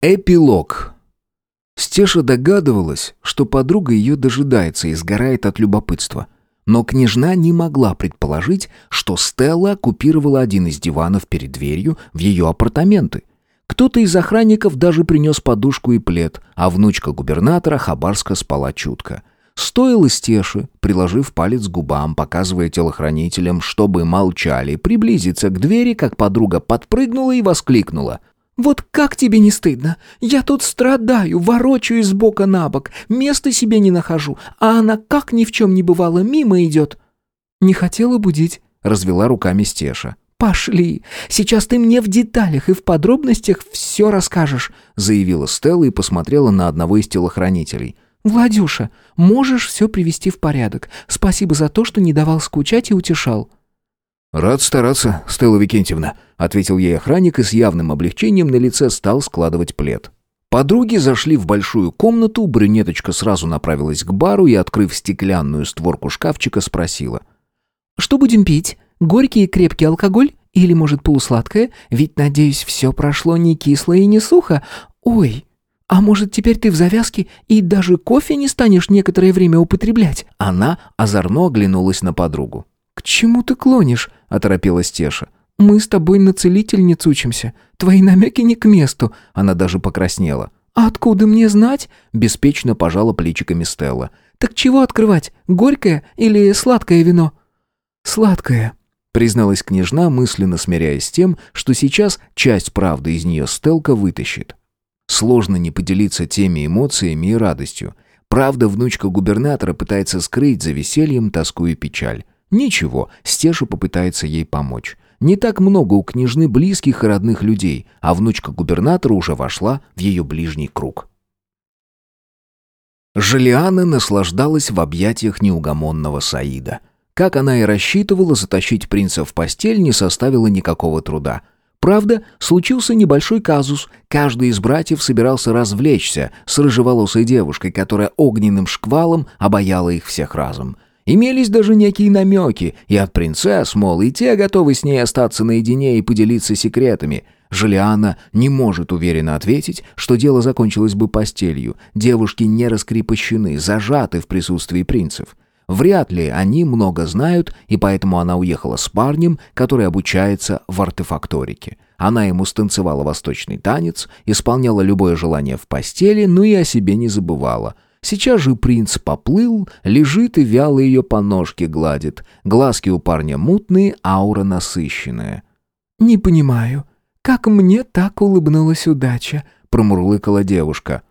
Эпилог. Стеша догадывалась, что подруга ее дожидается и сгорает от любопытства. Но княжна не могла предположить, что Стелла оккупировала один из диванов перед дверью в ее апартаменты. Кто-то из охранников даже принес подушку и плед, а внучка губернатора Хабарска спала чутко. Стоило Стеше, приложив палец к губам, показывая телохранителям, чтобы молчали, приблизиться к двери, как подруга подпрыгнула и воскликнула. «Вот как тебе не стыдно? Я тут страдаю, ворочаюсь с бока на бок, места себе не нахожу, а она как ни в чем не бывало, мимо идет». «Не хотела будить», — развела руками Стеша. «Пошли! Сейчас ты мне в деталях и в подробностях все расскажешь», — заявила Стелла и посмотрела на одного из телохранителей. «Владюша, можешь все привести в порядок. Спасибо за то, что не давал скучать и утешал». «Рад стараться, Стелла Викентьевна», — ответил ей охранник и с явным облегчением на лице стал складывать плед. Подруги зашли в большую комнату, брюнеточка сразу направилась к бару и, открыв стеклянную створку шкафчика, спросила. «Что будем пить? Горький и крепкий алкоголь? Или, может, полусладкое? Ведь, надеюсь, все прошло не кисло и не сухо. Ой, а может, теперь ты в завязке и даже кофе не станешь некоторое время употреблять?» Она озорно оглянулась на подругу. «К чему ты клонишь?» — оторопилась Теша. «Мы с тобой на целительницу учимся. Твои намеки не к месту». Она даже покраснела. «А откуда мне знать?» — беспечно пожала плечиками Стелла. «Так чего открывать? Горькое или сладкое вино?» «Сладкое», — призналась княжна, мысленно смиряясь с тем, что сейчас часть правды из нее Стелка вытащит. Сложно не поделиться теми эмоциями и радостью. Правда, внучка губернатора пытается скрыть за весельем тоску и печаль. Ничего, Стеша попытается ей помочь. Не так много у княжны близких и родных людей, а внучка губернатора уже вошла в ее ближний круг. Желиана наслаждалась в объятиях неугомонного Саида. Как она и рассчитывала, затащить принца в постель не составило никакого труда. Правда, случился небольшой казус. Каждый из братьев собирался развлечься с рыжеволосой девушкой, которая огненным шквалом обаяла их всех разом – Имелись даже некие намеки и от принцесс, мол, и те готовы с ней остаться наедине и поделиться секретами. Желиана не может уверенно ответить, что дело закончилось бы постелью. Девушки не раскрепощены, зажаты в присутствии принцев. Вряд ли они много знают, и поэтому она уехала с парнем, который обучается в артефакторике. Она ему станцевала восточный танец, исполняла любое желание в постели, но и о себе не забывала – Сейчас же принц поплыл, лежит и вяло ее по ножке гладит. Глазки у парня мутные, аура насыщенная. «Не понимаю, как мне так улыбнулась удача?» — промурлыкала девушка.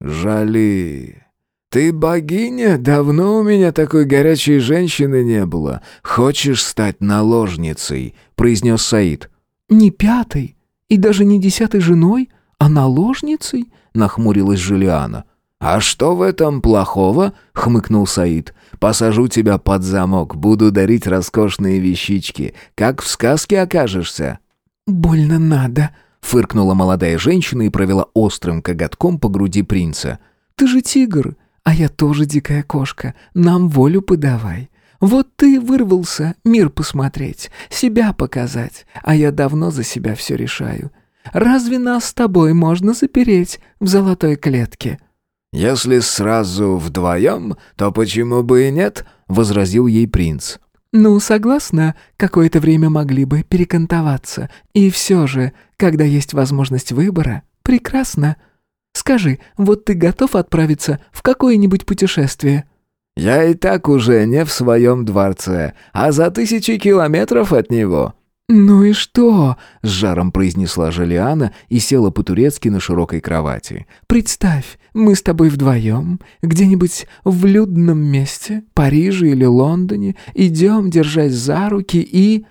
«Жали. Ты богиня? Давно у меня такой горячей женщины не было. Хочешь стать наложницей?» — произнес Саид. «Не пятой и даже не десятой женой, а наложницей?» — нахмурилась Жулиана. «А что в этом плохого?» — хмыкнул Саид. «Посажу тебя под замок, буду дарить роскошные вещички. Как в сказке окажешься?» «Больно надо», — фыркнула молодая женщина и провела острым коготком по груди принца. «Ты же тигр, а я тоже дикая кошка. Нам волю подавай. Вот ты вырвался мир посмотреть, себя показать, а я давно за себя все решаю. Разве нас с тобой можно запереть в золотой клетке?» «Если сразу вдвоем, то почему бы и нет?» — возразил ей принц. «Ну, согласна, какое-то время могли бы перекантоваться. И все же, когда есть возможность выбора, прекрасно. Скажи, вот ты готов отправиться в какое-нибудь путешествие?» «Я и так уже не в своем дворце, а за тысячи километров от него. «Ну и что?» — с жаром произнесла Желиана и села по-турецки на широкой кровати. «Представь, мы с тобой вдвоем, где-нибудь в людном месте, Париже или Лондоне, идем, держась за руки и...»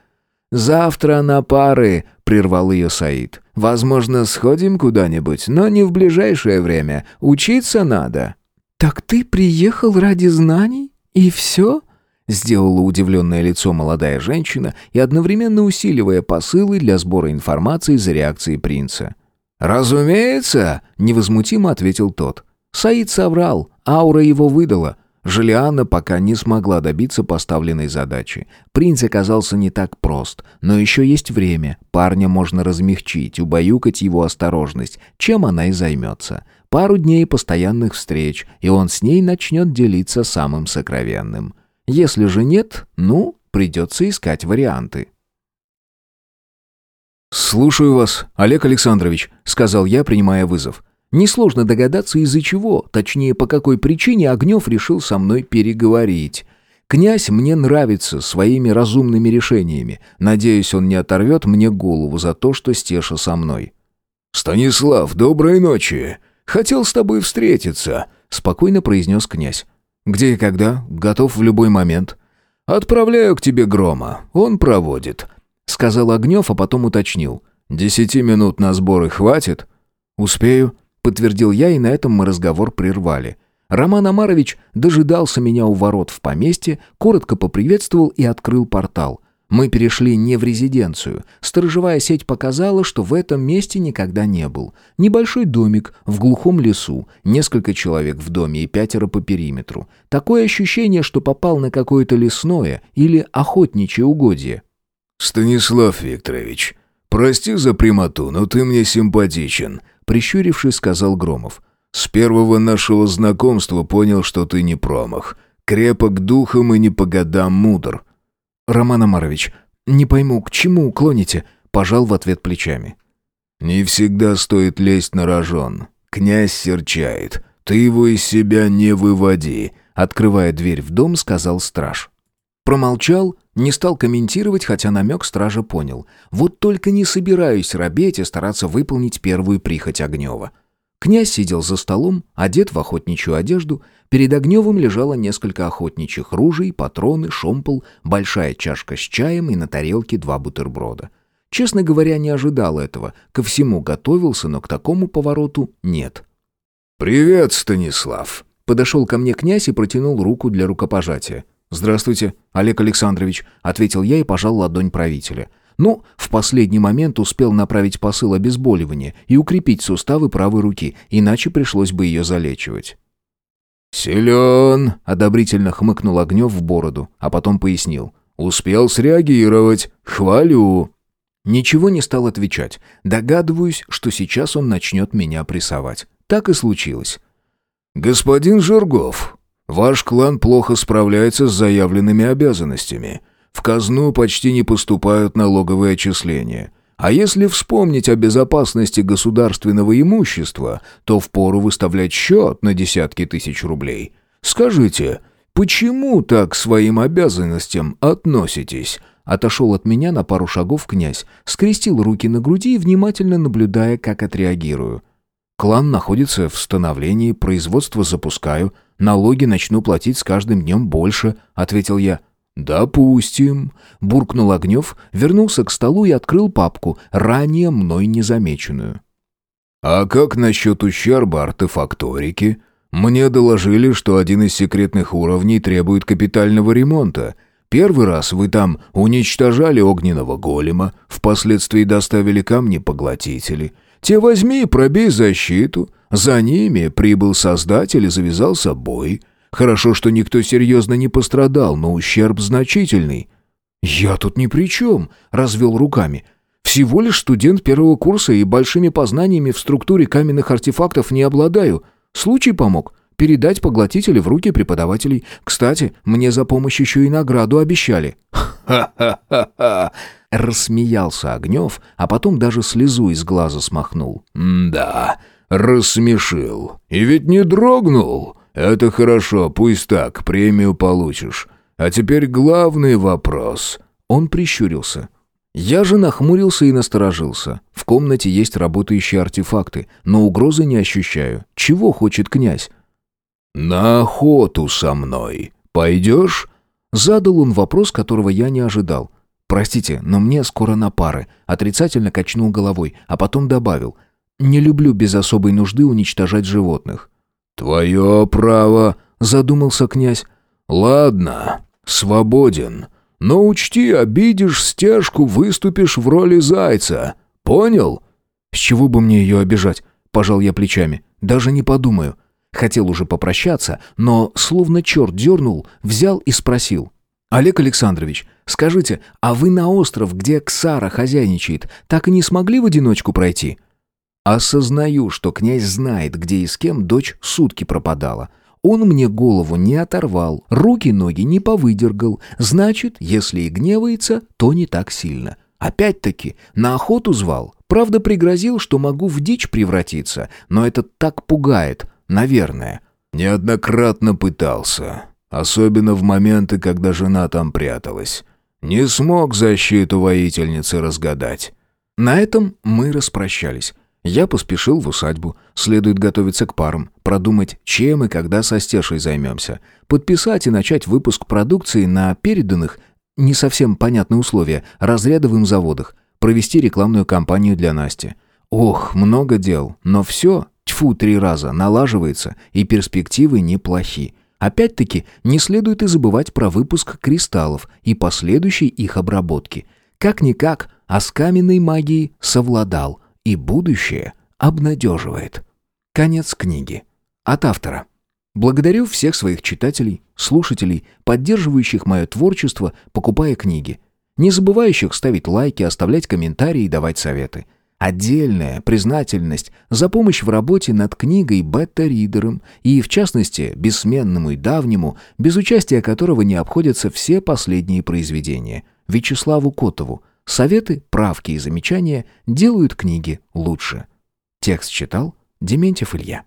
«Завтра на пары», — прервал ее Саид. «Возможно, сходим куда-нибудь, но не в ближайшее время. Учиться надо». «Так ты приехал ради знаний? И все?» Сделала удивленное лицо молодая женщина и одновременно усиливая посылы для сбора информации за реакцией принца. «Разумеется», — невозмутимо ответил тот. Саид соврал, аура его выдала. Желиана пока не смогла добиться поставленной задачи. Принц оказался не так прост, но еще есть время. Парня можно размягчить, убаюкать его осторожность, чем она и займется. Пару дней постоянных встреч, и он с ней начнет делиться самым сокровенным. Если же нет, ну, придется искать варианты. «Слушаю вас, Олег Александрович», — сказал я, принимая вызов. Несложно догадаться, из-за чего, точнее, по какой причине Огнев решил со мной переговорить. Князь мне нравится своими разумными решениями. Надеюсь, он не оторвет мне голову за то, что Стеша со мной. «Станислав, доброй ночи. Хотел с тобой встретиться», — спокойно произнес князь. «Где и когда? Готов в любой момент». «Отправляю к тебе Грома. Он проводит», — сказал Огнев, а потом уточнил. «Десяти минут на сборы хватит?» «Успею», подтвердил я, и на этом мы разговор прервали. Роман Амарович дожидался меня у ворот в поместье, коротко поприветствовал и открыл портал. Мы перешли не в резиденцию. Сторожевая сеть показала, что в этом месте никогда не был. Небольшой домик в глухом лесу, несколько человек в доме и пятеро по периметру. Такое ощущение, что попал на какое-то лесное или охотничье угодье. «Станислав Викторович, прости за прямоту, но ты мне симпатичен», Прищурившись, сказал Громов. «С первого нашего знакомства понял, что ты не промах. Крепок духом и не по годам мудр». «Роман Амарович, не пойму, к чему клоните?» Пожал в ответ плечами. «Не всегда стоит лезть на рожон. Князь серчает. Ты его из себя не выводи», открывая дверь в дом, сказал страж. Промолчал, не стал комментировать, хотя намек стража понял. Вот только не собираюсь робеть и стараться выполнить первую прихоть Огнева. Князь сидел за столом, одет в охотничью одежду. Перед Огневым лежало несколько охотничьих ружей, патроны, шомпол, большая чашка с чаем и на тарелке два бутерброда. Честно говоря, не ожидал этого. Ко всему готовился, но к такому повороту нет. «Привет, Станислав!» Подошел ко мне князь и протянул руку для рукопожатия. «Здравствуйте, Олег Александрович», — ответил я и пожал ладонь правителя. Ну, в последний момент успел направить посыл обезболивания и укрепить суставы правой руки, иначе пришлось бы ее залечивать. «Силен!» — одобрительно хмыкнул Огнев в бороду, а потом пояснил. «Успел среагировать. Хвалю!» Ничего не стал отвечать. Догадываюсь, что сейчас он начнет меня прессовать. Так и случилось. «Господин Жиргов, Ваш клан плохо справляется с заявленными обязанностями. В казну почти не поступают налоговые отчисления. А если вспомнить о безопасности государственного имущества, то впору выставлять счет на десятки тысяч рублей. Скажите, почему так к своим обязанностям относитесь?» Отошел от меня на пару шагов князь, скрестил руки на груди и внимательно наблюдая, как отреагирую. Клан находится в становлении, производство запускаю, налоги начну платить с каждым днем больше», — ответил я. «Допустим», — буркнул Огнев, вернулся к столу и открыл папку, ранее мной незамеченную. «А как насчет ущерба артефакторики? Мне доложили, что один из секретных уровней требует капитального ремонта. Первый раз вы там уничтожали огненного голема, впоследствии доставили камни-поглотители». Те возьми и пробей защиту. За ними прибыл создатель и завязался бой. Хорошо, что никто серьезно не пострадал, но ущерб значительный». «Я тут ни при чем», — развел руками. «Всего лишь студент первого курса и большими познаниями в структуре каменных артефактов не обладаю. Случай помог. Передать поглотители в руки преподавателей. Кстати, мне за помощь еще и награду обещали». «Ха-ха-ха-ха!» Рассмеялся Огнев, а потом даже слезу из глаза смахнул. «Да, рассмешил. И ведь не дрогнул. Это хорошо, пусть так, премию получишь. А теперь главный вопрос». Он прищурился. Я же нахмурился и насторожился. В комнате есть работающие артефакты, но угрозы не ощущаю. Чего хочет князь? «На охоту со мной. Пойдешь?» Задал он вопрос, которого я не ожидал. «Простите, но мне скоро на пары», отрицательно качнул головой, а потом добавил. «Не люблю без особой нужды уничтожать животных». «Твое право», — задумался князь. «Ладно, свободен. Но учти, обидишь стежку, выступишь в роли зайца. Понял?» «С чего бы мне ее обижать?» — пожал я плечами. «Даже не подумаю. Хотел уже попрощаться, но, словно черт дернул, взял и спросил. «Олег Александрович, скажите, а вы на остров, где Ксара хозяйничает, так и не смогли в одиночку пройти?» Осознаю, что князь знает, где и с кем дочь сутки пропадала. Он мне голову не оторвал, руки-ноги не повыдергал. Значит, если и гневается, то не так сильно. Опять-таки, на охоту звал. Правда, пригрозил, что могу в дичь превратиться, но это так пугает, наверное. Неоднократно пытался, особенно в моменты, когда жена там пряталась. Не смог защиту воительницы разгадать. На этом мы распрощались. Я поспешил в усадьбу. Следует готовиться к парам, продумать, чем и когда со стешей займемся. Подписать и начать выпуск продукции на переданных, не совсем понятные условия, разрядовым заводах. Провести рекламную кампанию для Насти. Ох, много дел, но все, тьфу, три раза, налаживается, и перспективы неплохи. Опять-таки, не следует и забывать про выпуск кристаллов и последующей их обработки. Как-никак, а с каменной магией совладал – и будущее обнадеживает. Конец книги. От автора. Благодарю всех своих читателей, слушателей, поддерживающих мое творчество, покупая книги. Не забывающих ставить лайки, оставлять комментарии и давать советы. Отдельная признательность за помощь в работе над книгой бета-ридером и, в частности, бессменному и давнему, без участия которого не обходятся все последние произведения, Вячеславу Котову, Советы, правки и замечания делают книги лучше. Текст читал Дементьев Илья.